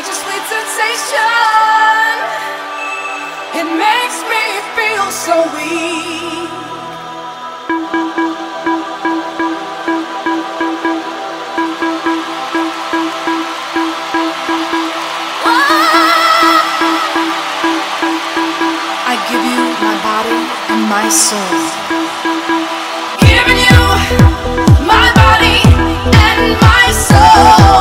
Such a sweet sensation, it makes me feel so weak. Ah! I give you my body and my soul. Giving you my body and my soul.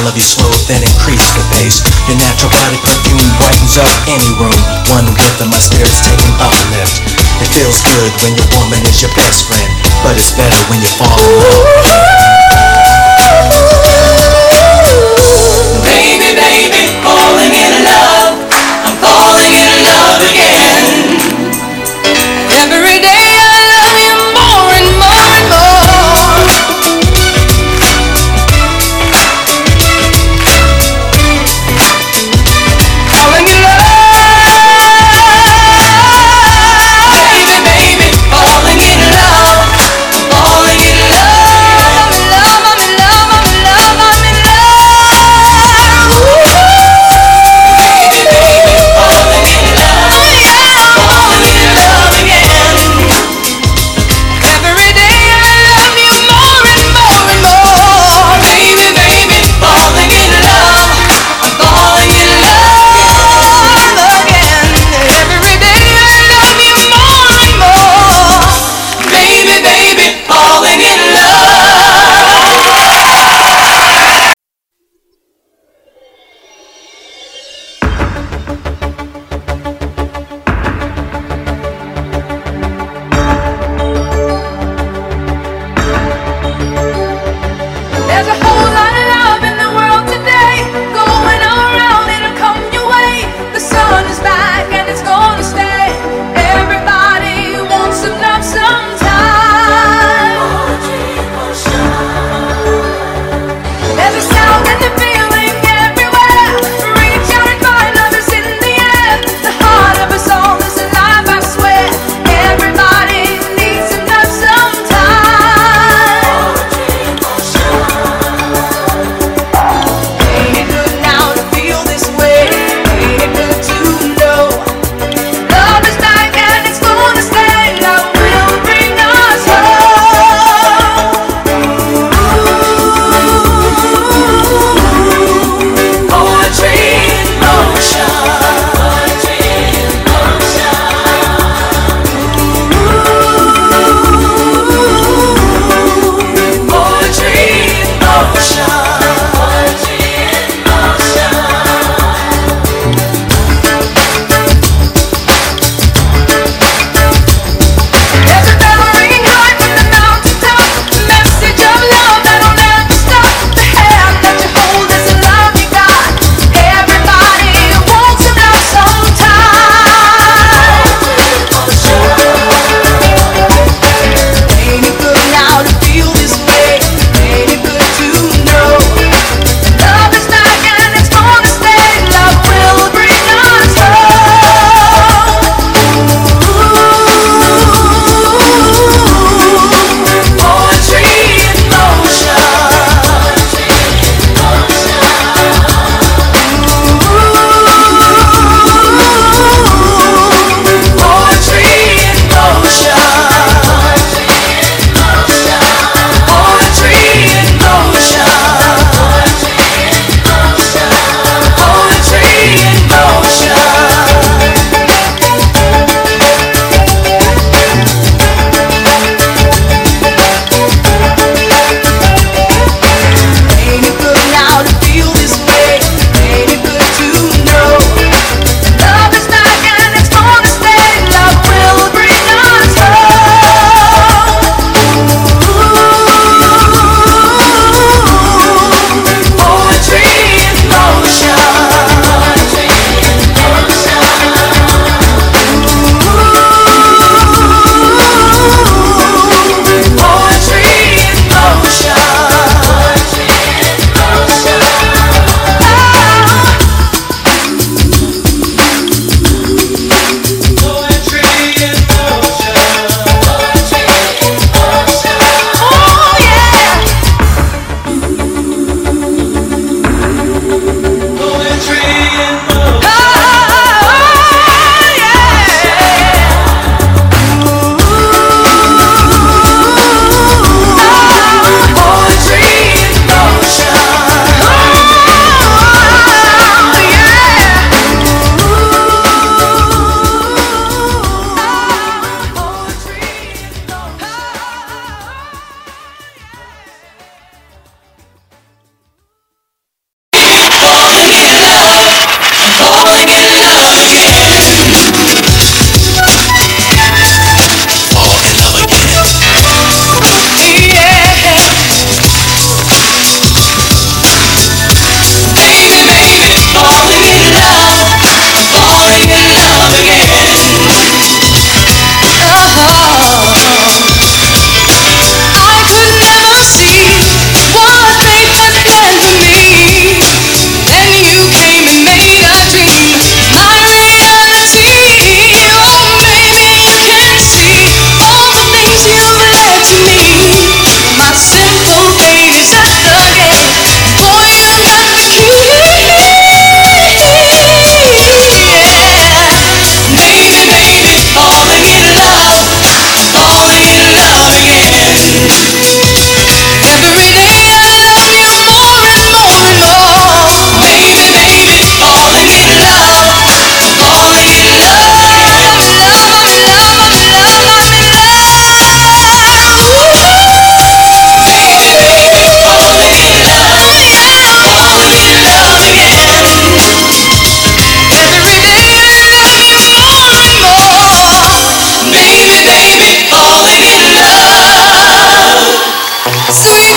I love you slow, then increase the pace Your natural body perfume brightens up any room. One whiff of my spirit's taking uplift It feels good when your woman is your best friend But it's better when you fall in love.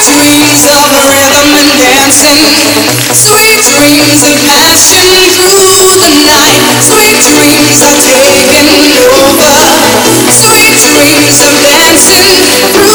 dreams of rhythm and dancing, sweet dreams of passing through the night, sweet dreams of taking over, sweet dreams of dancing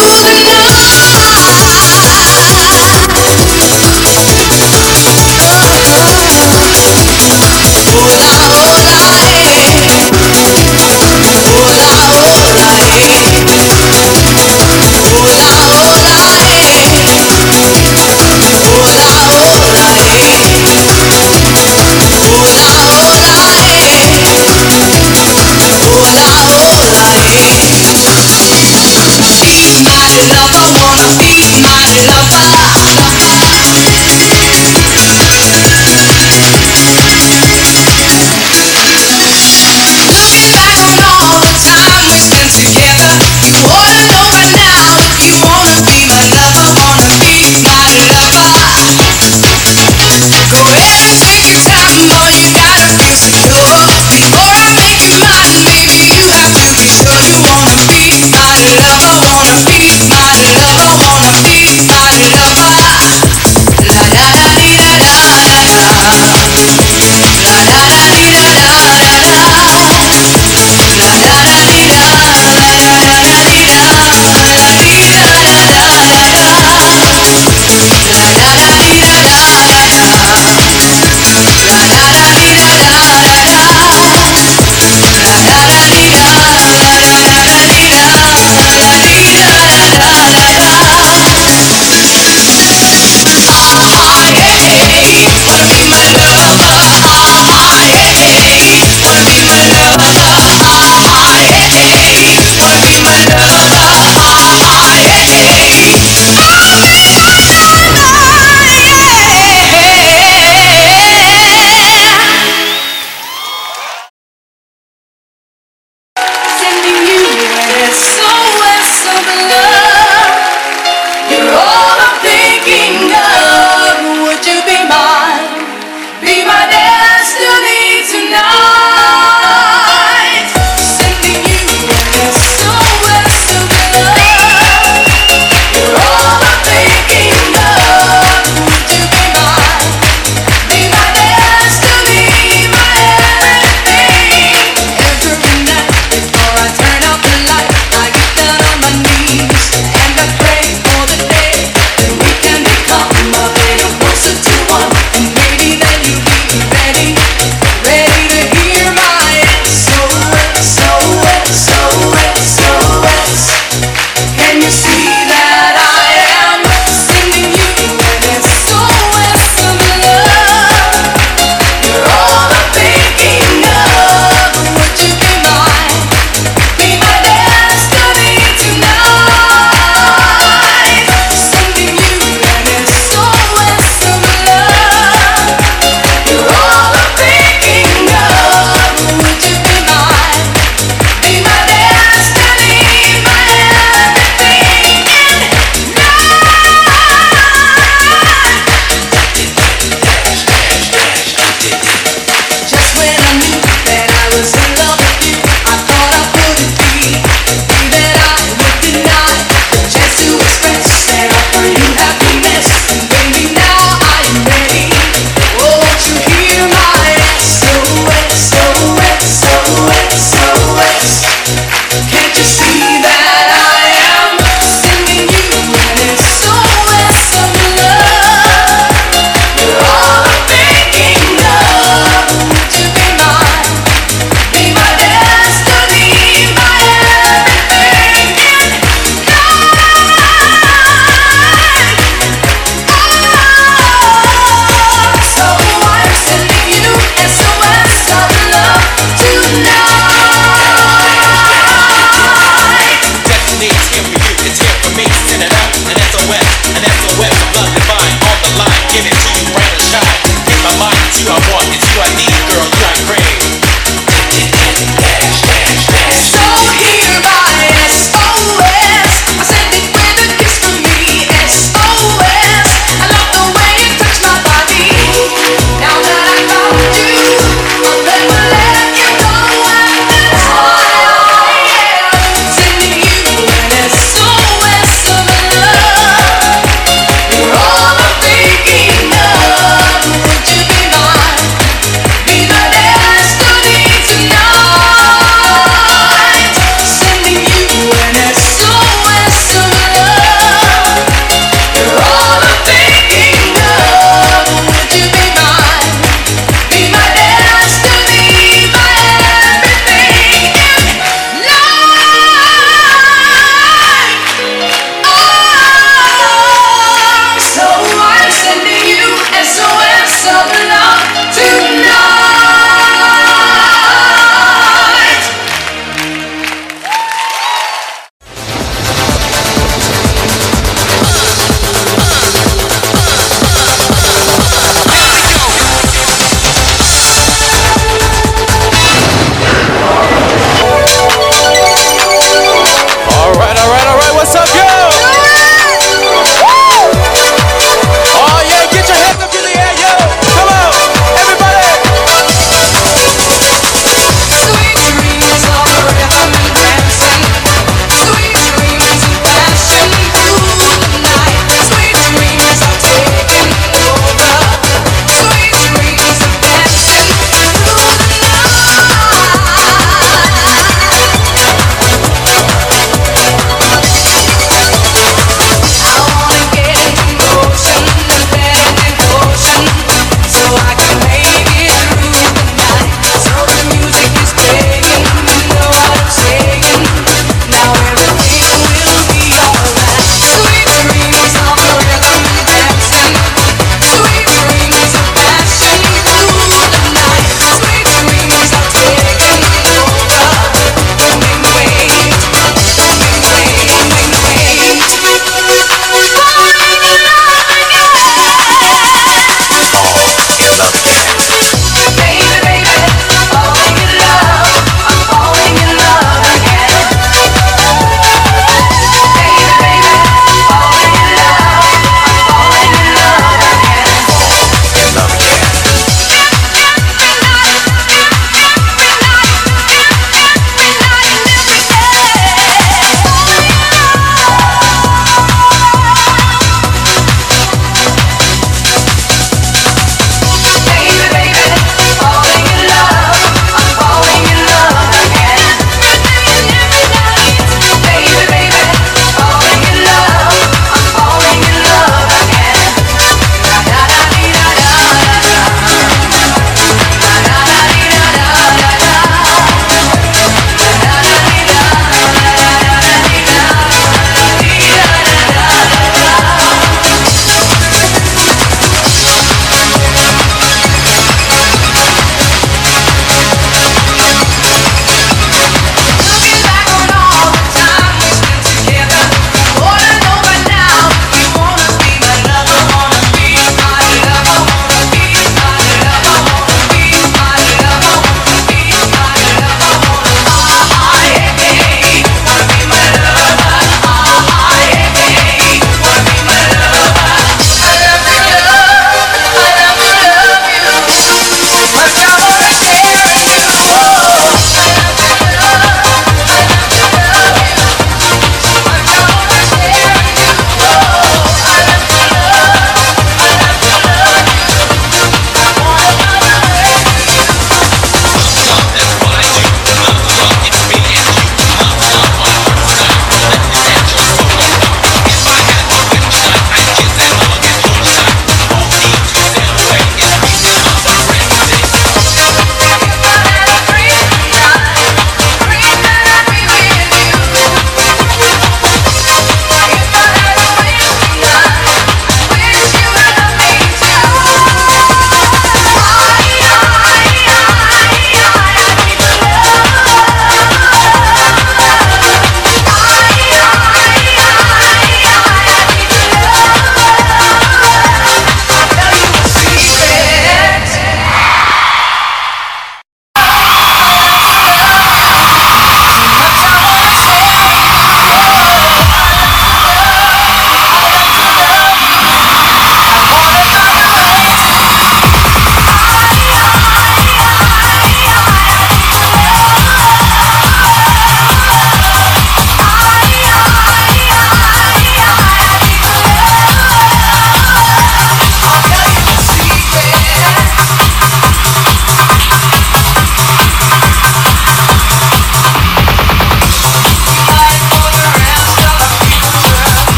Hey!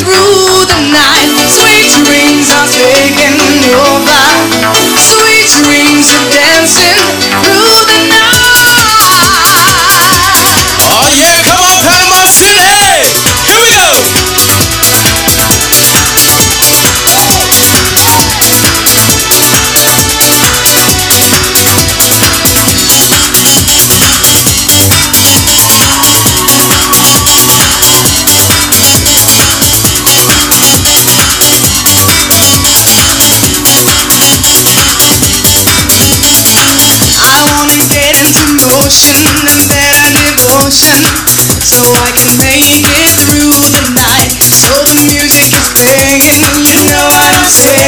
Through into motion and better devotion so I can make it through the night. So the music is playing, you know what I'm saying.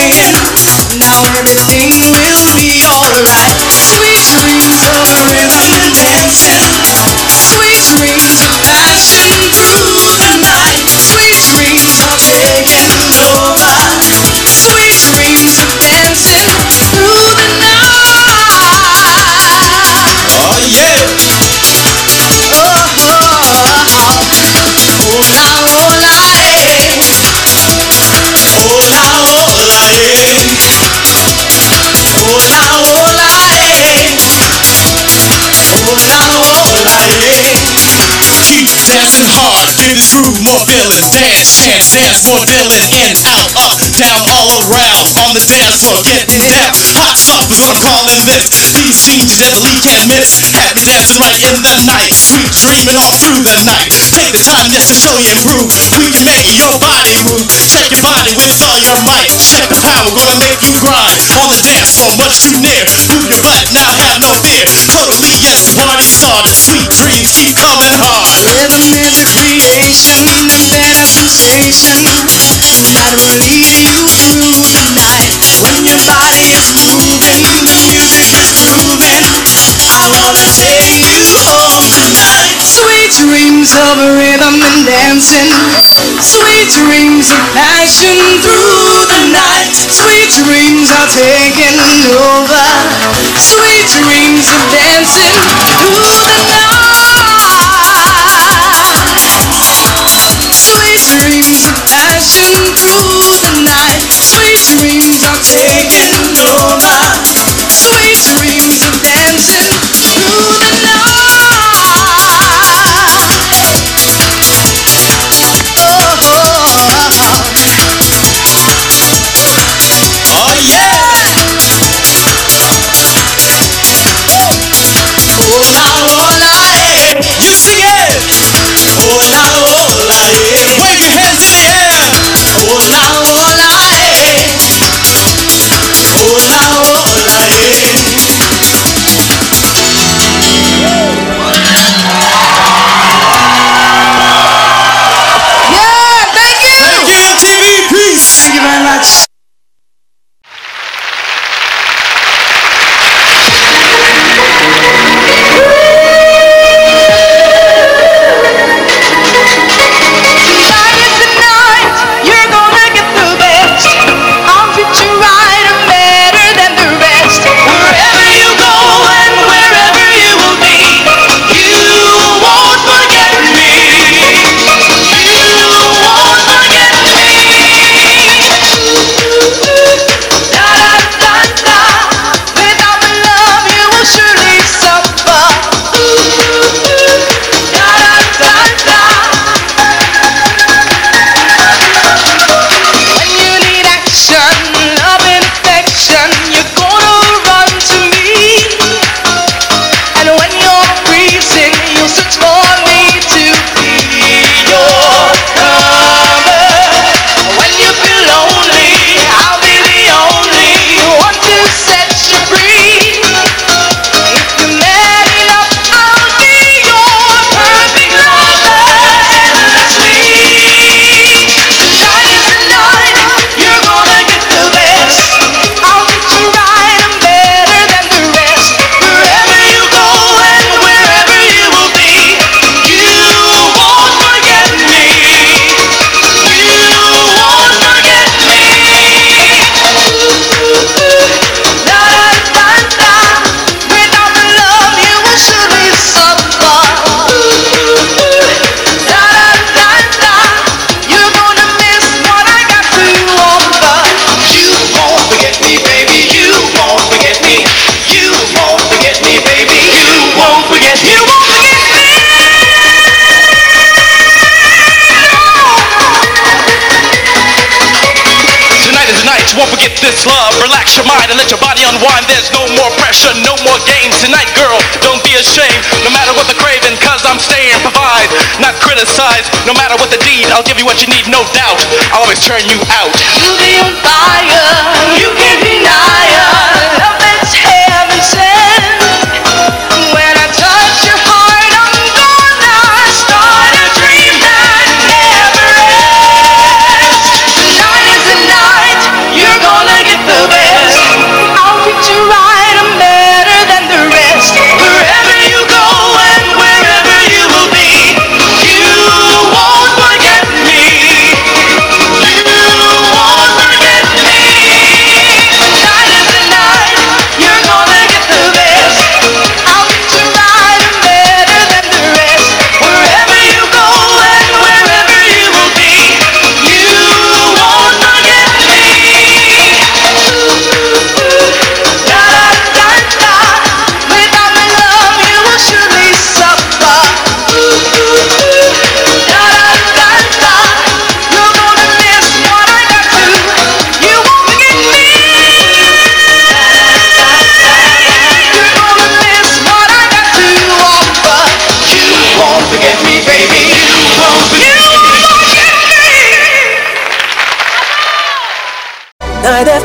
Dance, floor dealing. In, out, up, down, all around. On the dance floor, getting down. Hot stuff is what I'm calling this. These you definitely can't miss. Have me dancing right in the night. Sweet dreaming all through the night. Take the time just to show you improve. We can make your body move. Check your body with all your might. Check the power, gonna make you grind. On the dance floor, much too near. Move your butt, now have no fear. Totally, yes, the party started. Sweet dreams keep coming hard. Rhythm is a creation, you. When your body is moving, the music is grooving. I wanna take you home tonight. Sweet dreams of rhythm and dancing. Sweet dreams of passion through the night. Sweet dreams are taking over. Sweet dreams of dancing through the night. Relax your mind and let your body unwind. There's no more pressure, no more games. Tonight, girl, don't be ashamed. No matter what the craving, cause I'm staying. Provide, not criticize. No matter what the deed, I'll give you what you need, no doubt. I'll always turn you out. You'll be on fire. You can't deny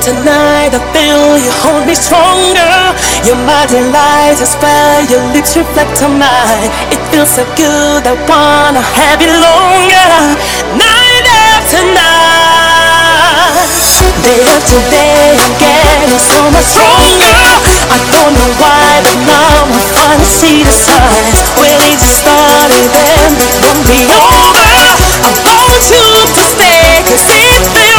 tonight I feel you hold me stronger. Your mighty light is where your lips reflect on mine. It feels so good, I wanna have you longer. Night after night Day after day I'm getting so much stronger. I don't know why but now I finally see the signs When it started and it won't be over I want you to stay cause it's been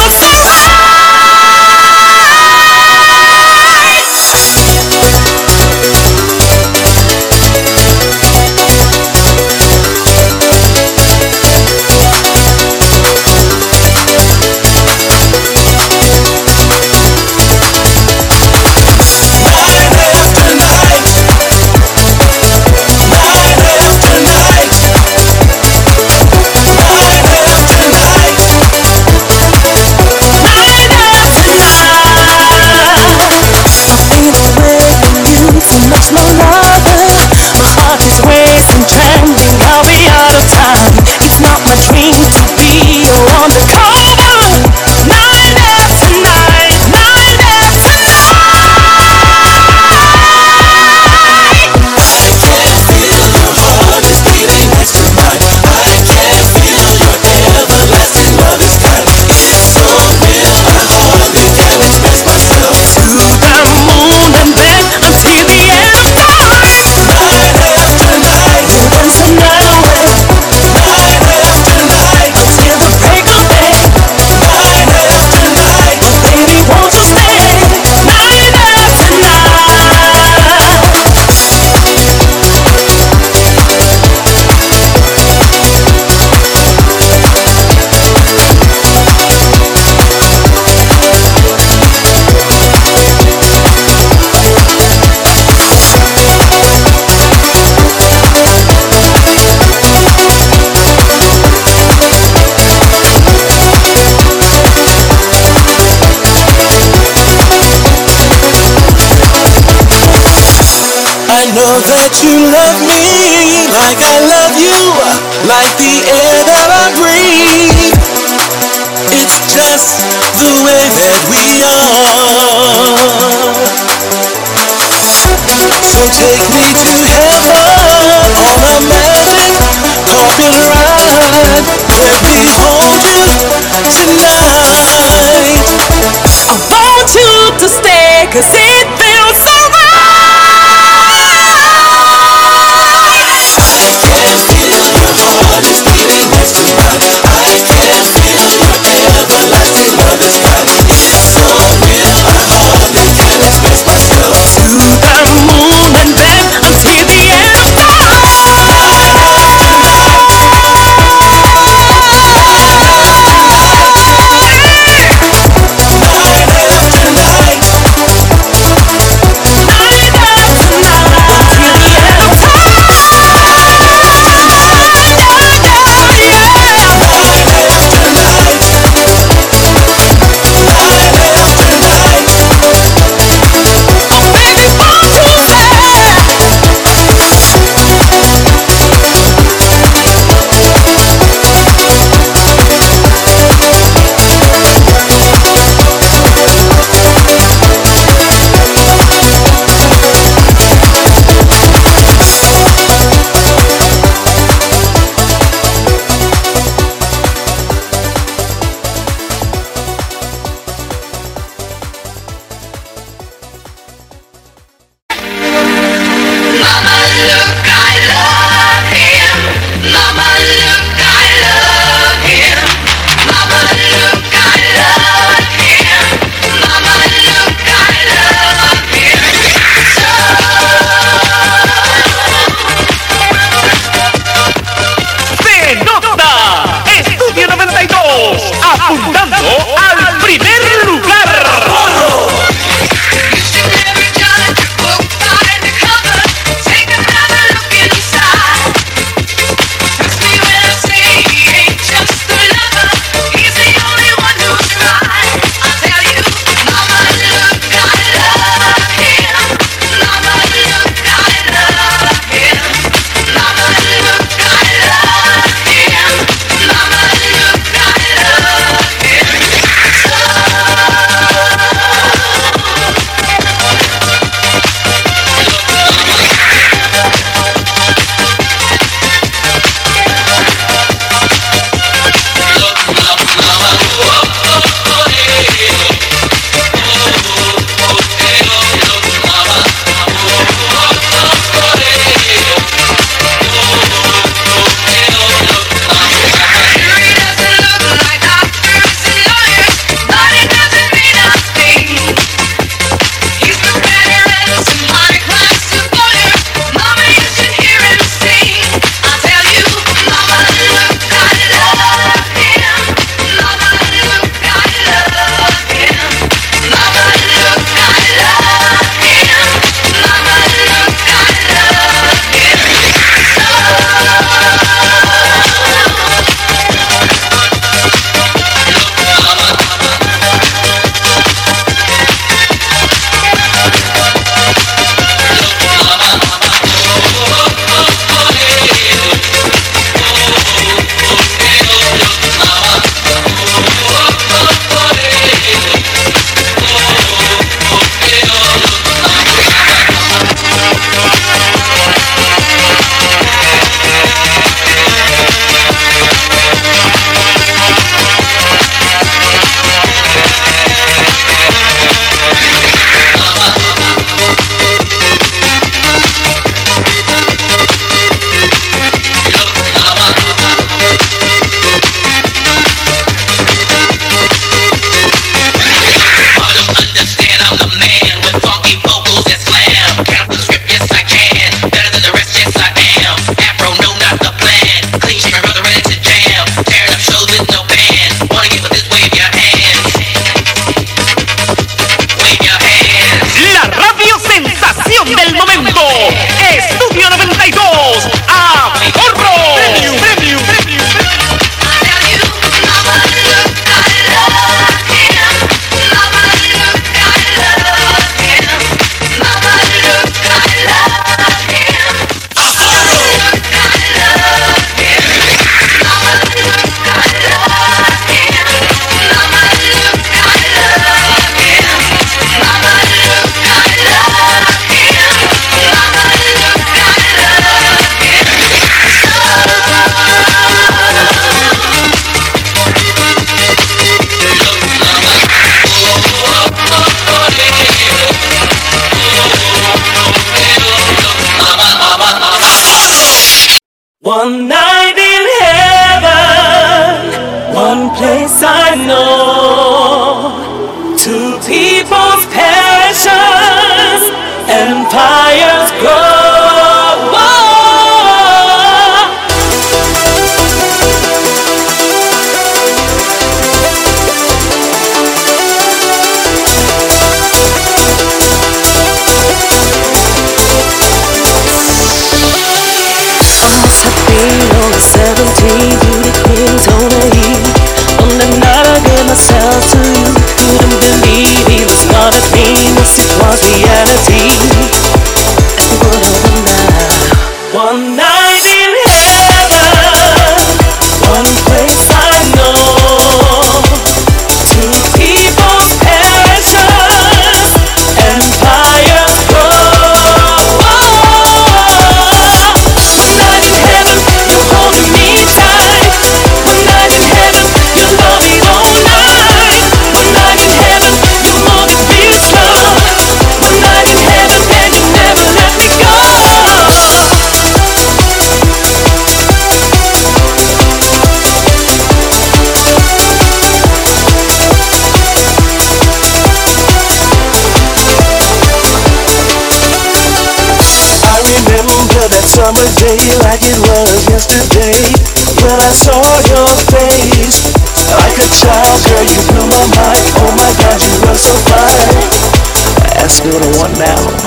What I want now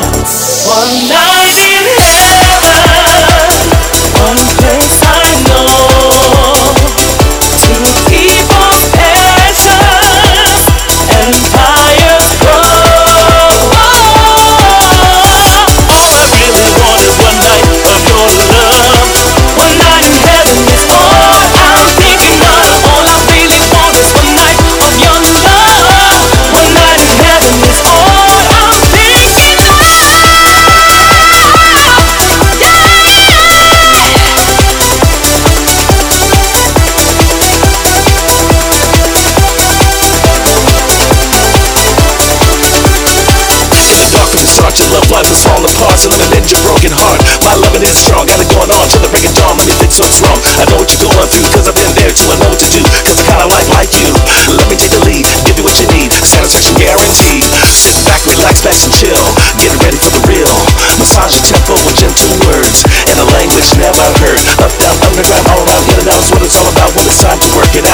working